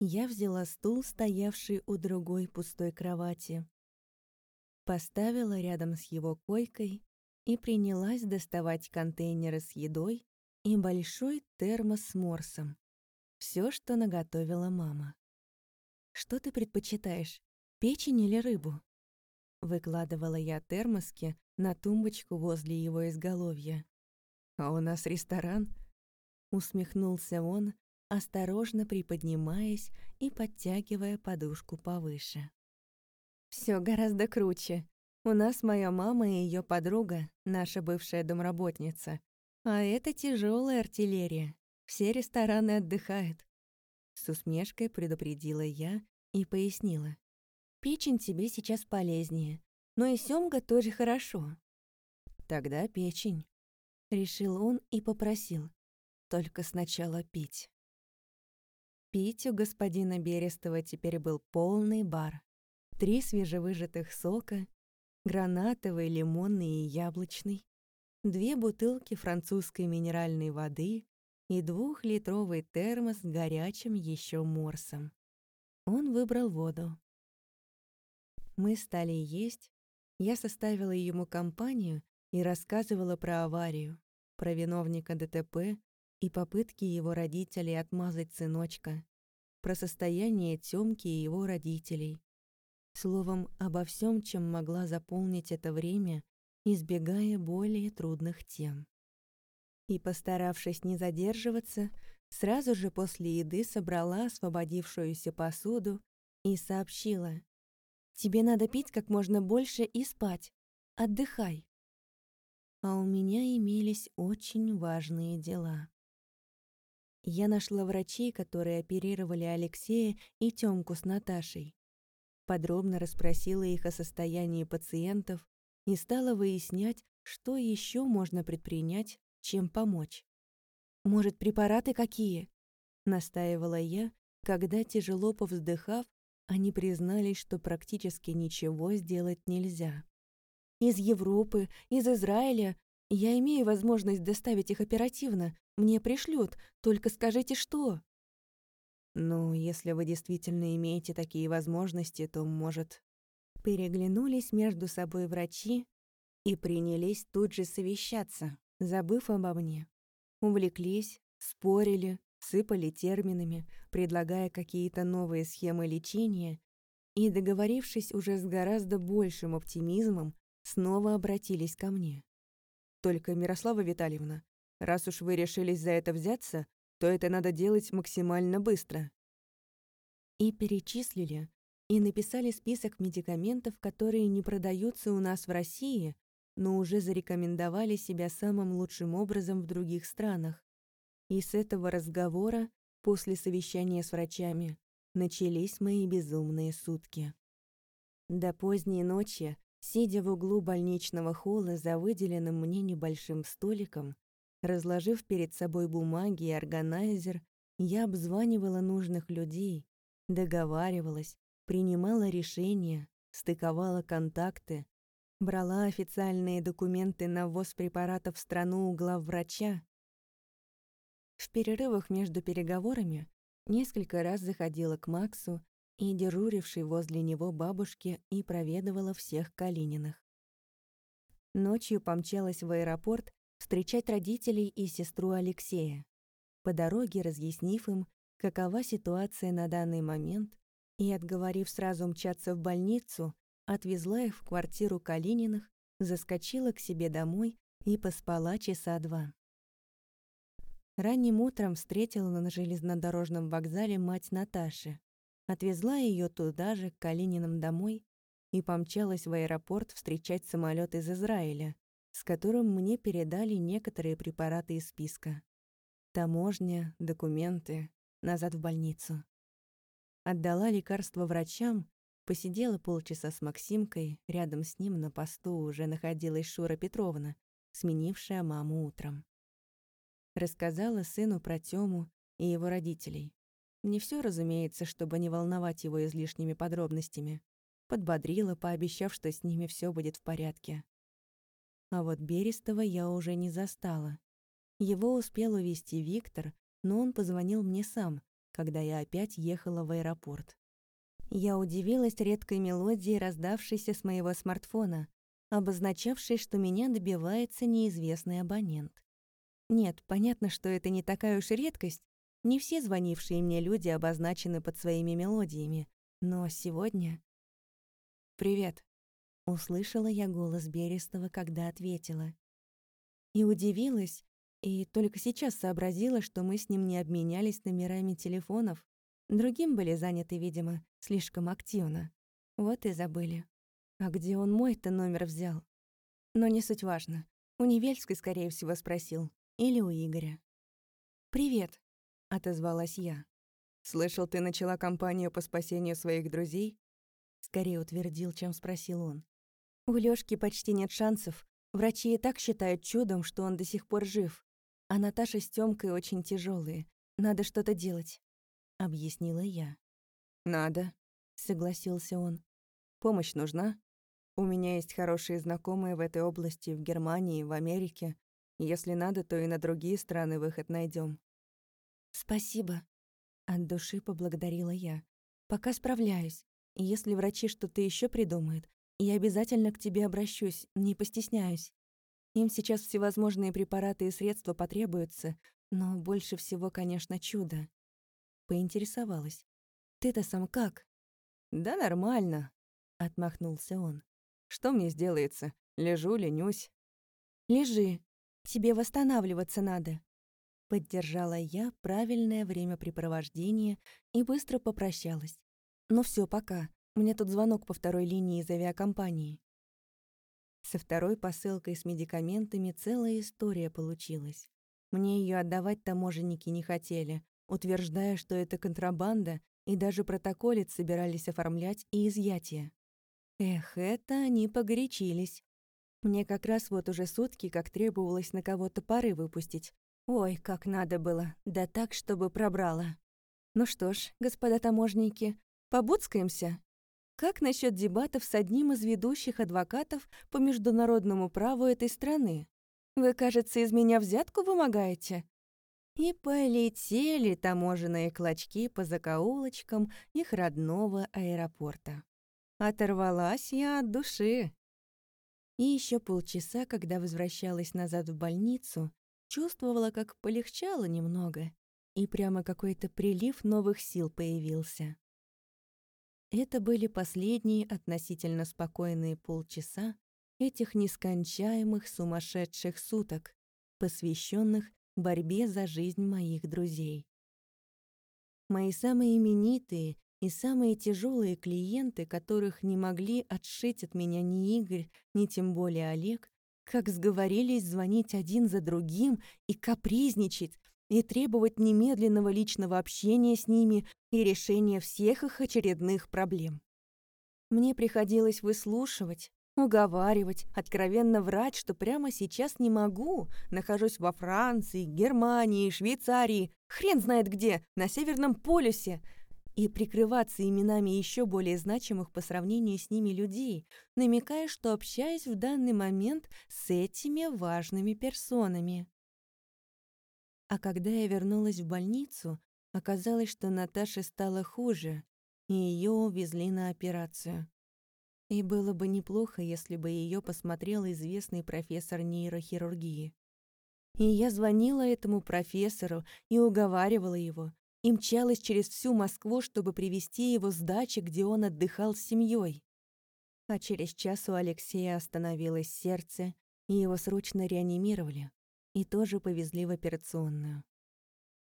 Я взяла стул, стоявший у другой пустой кровати. Поставила рядом с его койкой и принялась доставать контейнеры с едой и большой термос с морсом. Все, что наготовила мама. «Что ты предпочитаешь, печень или рыбу?» Выкладывала я термоски на тумбочку возле его изголовья. «А у нас ресторан?» Усмехнулся он, осторожно приподнимаясь и подтягивая подушку повыше. Все гораздо круче. У нас моя мама и ее подруга, наша бывшая домработница. А это тяжелая артиллерия. Все рестораны отдыхают. С усмешкой предупредила я и пояснила. Печень тебе сейчас полезнее, но и семга тоже хорошо. Тогда печень. Решил он и попросил. Только сначала пить. Пить у господина Берестова теперь был полный бар. Три свежевыжатых сока, гранатовый, лимонный и яблочный, две бутылки французской минеральной воды и двухлитровый термос с горячим еще морсом. Он выбрал воду. Мы стали есть, я составила ему компанию и рассказывала про аварию, про виновника ДТП и попытки его родителей отмазать сыночка, про состояние Тёмки и его родителей. Словом, обо всем, чем могла заполнить это время, избегая более трудных тем. И, постаравшись не задерживаться, сразу же после еды собрала освободившуюся посуду и сообщила, Тебе надо пить как можно больше и спать. Отдыхай. А у меня имелись очень важные дела. Я нашла врачей, которые оперировали Алексея и Тёмку с Наташей. Подробно расспросила их о состоянии пациентов и стала выяснять, что еще можно предпринять, чем помочь. «Может, препараты какие?» — настаивала я, когда, тяжело повздыхав, они признались, что практически ничего сделать нельзя. Из Европы, из Израиля. Я имею возможность доставить их оперативно. Мне пришлют. Только скажите, что. Ну, если вы действительно имеете такие возможности, то, может... Переглянулись между собой врачи и принялись тут же совещаться, забыв обо мне. Увлеклись, спорили, сыпали терминами, предлагая какие-то новые схемы лечения, и, договорившись уже с гораздо большим оптимизмом, снова обратились ко мне. «Только, Мирослава Витальевна, раз уж вы решились за это взяться, то это надо делать максимально быстро». И перечислили, и написали список медикаментов, которые не продаются у нас в России, но уже зарекомендовали себя самым лучшим образом в других странах, и с этого разговора, после совещания с врачами, начались мои безумные сутки. До поздней ночи, сидя в углу больничного холла за выделенным мне небольшим столиком, разложив перед собой бумаги и органайзер, я обзванивала нужных людей, договаривалась, принимала решения, стыковала контакты, брала официальные документы на ввоз препаратов в страну у главврача, в перерывах между переговорами несколько раз заходила к Максу и дежурившей возле него бабушке и проведывала всех Калининых. Ночью помчалась в аэропорт встречать родителей и сестру Алексея, по дороге разъяснив им, какова ситуация на данный момент, и, отговорив сразу мчаться в больницу, отвезла их в квартиру Калининых, заскочила к себе домой и поспала часа два. Ранним утром встретила на железнодорожном вокзале мать Наташи. Отвезла ее туда же, к Калининым домой, и помчалась в аэропорт встречать самолет из Израиля, с которым мне передали некоторые препараты из списка. Таможня, документы, назад в больницу. Отдала лекарства врачам, Посидела полчаса с Максимкой, рядом с ним на посту уже находилась Шура Петровна, сменившая маму утром. Рассказала сыну про Тёму и его родителей. Не все, разумеется, чтобы не волновать его излишними подробностями. Подбодрила, пообещав, что с ними все будет в порядке. А вот Берестова я уже не застала. Его успел увезти Виктор, но он позвонил мне сам, когда я опять ехала в аэропорт. Я удивилась редкой мелодии, раздавшейся с моего смартфона, обозначавшей, что меня добивается неизвестный абонент. Нет, понятно, что это не такая уж редкость, не все звонившие мне люди обозначены под своими мелодиями, но сегодня... «Привет», — услышала я голос Берестова, когда ответила. И удивилась, и только сейчас сообразила, что мы с ним не обменялись номерами телефонов. Другим были заняты, видимо, слишком активно. Вот и забыли. А где он мой-то номер взял? Но не суть важно. У Невельской, скорее всего, спросил. Или у Игоря. «Привет», — отозвалась я. «Слышал, ты начала кампанию по спасению своих друзей?» Скорее утвердил, чем спросил он. «У Лёшки почти нет шансов. Врачи и так считают чудом, что он до сих пор жив. А Наташа с Тёмкой очень тяжелые. Надо что-то делать», — объяснила я. «Надо», — согласился он. «Помощь нужна? У меня есть хорошие знакомые в этой области, в Германии, в Америке. Если надо, то и на другие страны выход найдем. «Спасибо», — от души поблагодарила я. «Пока справляюсь. Если врачи что-то еще придумают, я обязательно к тебе обращусь, не постесняюсь. Им сейчас всевозможные препараты и средства потребуются, но больше всего, конечно, чудо». Поинтересовалась. «Ты-то сам как?» «Да нормально», — отмахнулся он. «Что мне сделается? Лежу, ленюсь». «Лежи. Тебе восстанавливаться надо. Поддержала я правильное времяпрепровождение и быстро попрощалась. «Ну все, пока. Мне тут звонок по второй линии из авиакомпании». Со второй посылкой с медикаментами целая история получилась. Мне ее отдавать таможенники не хотели, утверждая, что это контрабанда, и даже протоколец собирались оформлять и изъятие. Эх, это они погорячились. Мне как раз вот уже сутки, как требовалось на кого-то пары выпустить, Ой, как надо было, да так, чтобы пробрало. Ну что ж, господа таможники, побуцкаемся. Как насчет дебатов с одним из ведущих адвокатов по международному праву этой страны? Вы, кажется, из меня взятку вымогаете? И полетели таможенные клочки по закоулочкам их родного аэропорта. Оторвалась я от души. И еще полчаса, когда возвращалась назад в больницу, Чувствовала, как полегчало немного, и прямо какой-то прилив новых сил появился. Это были последние относительно спокойные полчаса этих нескончаемых сумасшедших суток, посвященных борьбе за жизнь моих друзей. Мои самые именитые и самые тяжелые клиенты, которых не могли отшить от меня ни Игорь, ни тем более Олег, как сговорились звонить один за другим и капризничать, и требовать немедленного личного общения с ними и решения всех их очередных проблем. Мне приходилось выслушивать, уговаривать, откровенно врать, что прямо сейчас не могу, нахожусь во Франции, Германии, Швейцарии, хрен знает где, на Северном полюсе, и прикрываться именами еще более значимых по сравнению с ними людей, намекая, что общаюсь в данный момент с этими важными персонами. А когда я вернулась в больницу, оказалось, что Наташе стало хуже, и ее увезли на операцию. И было бы неплохо, если бы ее посмотрел известный профессор нейрохирургии. И я звонила этому профессору и уговаривала его, и мчалась через всю Москву, чтобы привести его с дачи, где он отдыхал с семьей. А через час у Алексея остановилось сердце, и его срочно реанимировали, и тоже повезли в операционную.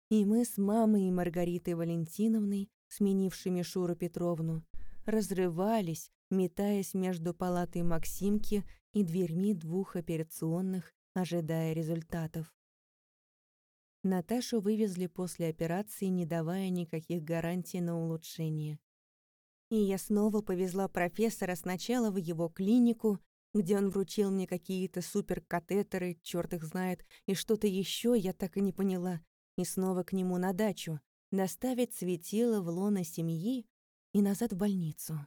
И мы с мамой и Маргаритой Валентиновной, сменившими Шуру Петровну, разрывались, метаясь между палатой Максимки и дверьми двух операционных, ожидая результатов. Наташу вывезли после операции, не давая никаких гарантий на улучшение. И я снова повезла профессора сначала в его клинику, где он вручил мне какие-то суперкатетеры, черт их знает, и что-то еще я так и не поняла, и снова к нему на дачу, доставить светило в лоно семьи и назад в больницу.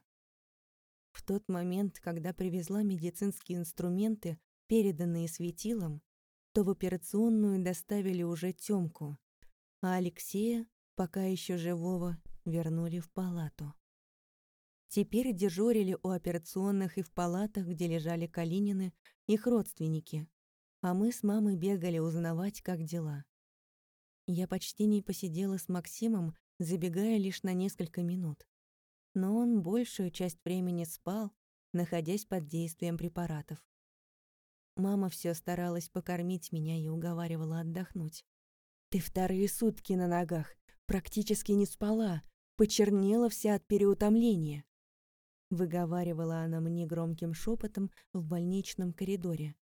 В тот момент, когда привезла медицинские инструменты, переданные светилом, то в операционную доставили уже Тёмку, а Алексея, пока еще живого, вернули в палату. Теперь дежурили у операционных и в палатах, где лежали Калинины, их родственники, а мы с мамой бегали узнавать, как дела. Я почти не посидела с Максимом, забегая лишь на несколько минут. Но он большую часть времени спал, находясь под действием препаратов. Мама все старалась покормить меня и уговаривала отдохнуть. «Ты вторые сутки на ногах, практически не спала, почернела вся от переутомления», выговаривала она мне громким шепотом в больничном коридоре.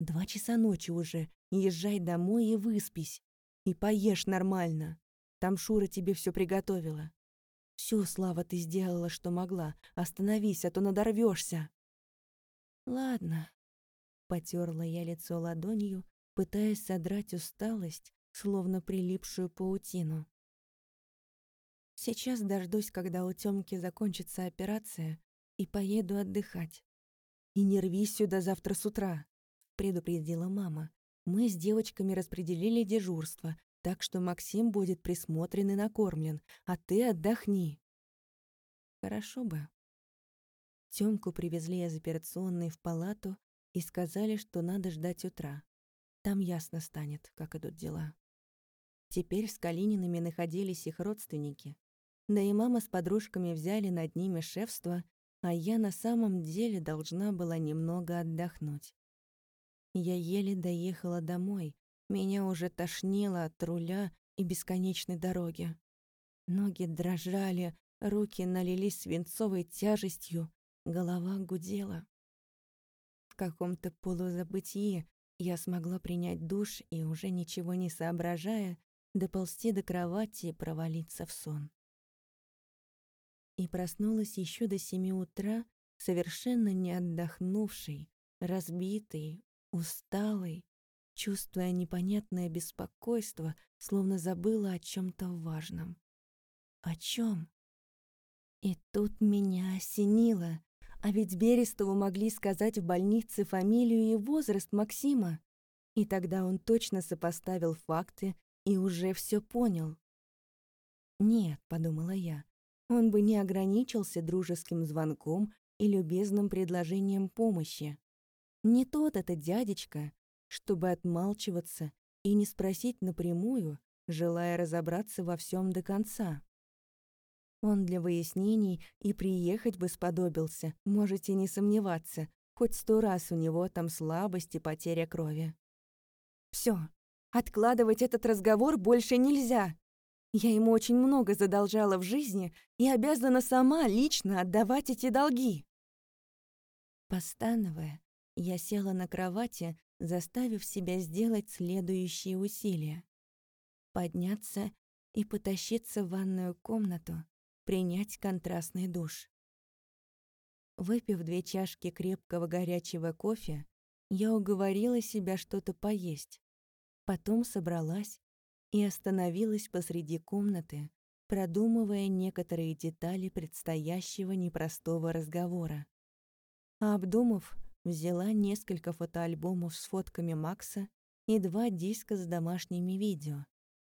«Два часа ночи уже, езжай домой и выспись. И поешь нормально. Там Шура тебе все приготовила. Все, Слава, ты сделала, что могла. Остановись, а то надорвешься. «Ладно», Потерла я лицо ладонью, пытаясь содрать усталость, словно прилипшую паутину. Сейчас дождусь, когда у Тёмки закончится операция, и поеду отдыхать. И не рвись сюда завтра с утра, предупредила мама. Мы с девочками распределили дежурство, так что Максим будет присмотрен и накормлен, а ты отдохни. Хорошо бы. Тёмку привезли из операционной в палату, и сказали, что надо ждать утра. Там ясно станет, как идут дела. Теперь с Калининами находились их родственники. Да и мама с подружками взяли над ними шефство, а я на самом деле должна была немного отдохнуть. Я еле доехала домой, меня уже тошнило от руля и бесконечной дороги. Ноги дрожали, руки налились свинцовой тяжестью, голова гудела. В каком-то полузабытии я смогла принять душ и, уже ничего не соображая, доползти до кровати и провалиться в сон. И проснулась еще до семи утра, совершенно не отдохнувшей, разбитой, усталой, чувствуя непонятное беспокойство, словно забыла о чем то важном. О чем? И тут меня осенило. А ведь Берестову могли сказать в больнице фамилию и возраст Максима. И тогда он точно сопоставил факты и уже все понял. «Нет», — подумала я, — «он бы не ограничился дружеским звонком и любезным предложением помощи. Не тот это дядечка, чтобы отмалчиваться и не спросить напрямую, желая разобраться во всем до конца. Он для выяснений и приехать бы сподобился, можете не сомневаться, хоть сто раз у него там слабость и потеря крови. Все, откладывать этот разговор больше нельзя. Я ему очень много задолжала в жизни и обязана сама лично отдавать эти долги. Постановая, я села на кровати, заставив себя сделать следующие усилия. Подняться и потащиться в ванную комнату, принять контрастный душ. Выпив две чашки крепкого горячего кофе, я уговорила себя что-то поесть. Потом собралась и остановилась посреди комнаты, продумывая некоторые детали предстоящего непростого разговора. А обдумав, взяла несколько фотоальбомов с фотками Макса и два диска с домашними видео,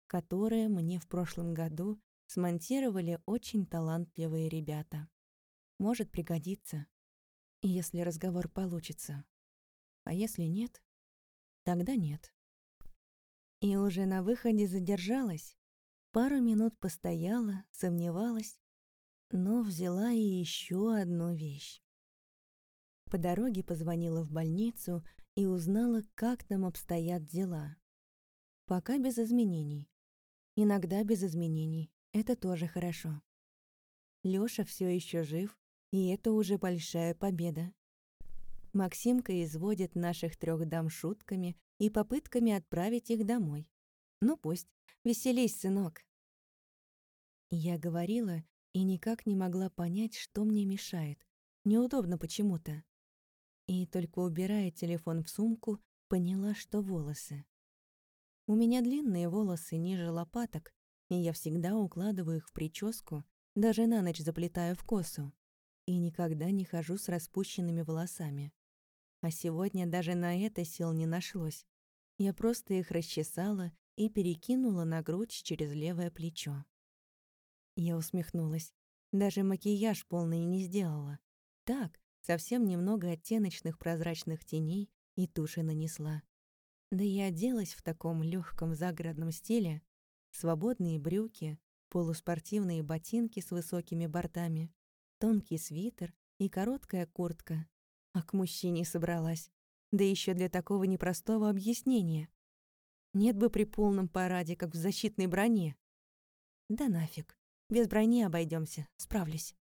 которые мне в прошлом году смонтировали очень талантливые ребята. Может пригодиться, если разговор получится. А если нет, тогда нет. И уже на выходе задержалась, пару минут постояла, сомневалась, но взяла и еще одну вещь. По дороге позвонила в больницу и узнала, как там обстоят дела. Пока без изменений. Иногда без изменений. Это тоже хорошо. Лёша всё ещё жив, и это уже большая победа. Максимка изводит наших трёх дам шутками и попытками отправить их домой. Ну пусть, веселись, сынок. Я говорила, и никак не могла понять, что мне мешает. Неудобно почему-то. И только убирая телефон в сумку, поняла, что волосы. У меня длинные волосы ниже лопаток, и я всегда укладываю их в прическу, даже на ночь заплетаю в косу. И никогда не хожу с распущенными волосами. А сегодня даже на это сил не нашлось. Я просто их расчесала и перекинула на грудь через левое плечо. Я усмехнулась. Даже макияж полный не сделала. Так, совсем немного оттеночных прозрачных теней и туши нанесла. Да и оделась в таком легком загородном стиле. Свободные брюки, полуспортивные ботинки с высокими бортами, тонкий свитер и короткая куртка. А к мужчине собралась. Да еще для такого непростого объяснения. Нет бы при полном параде, как в защитной броне. Да нафиг. Без брони обойдемся, справлюсь.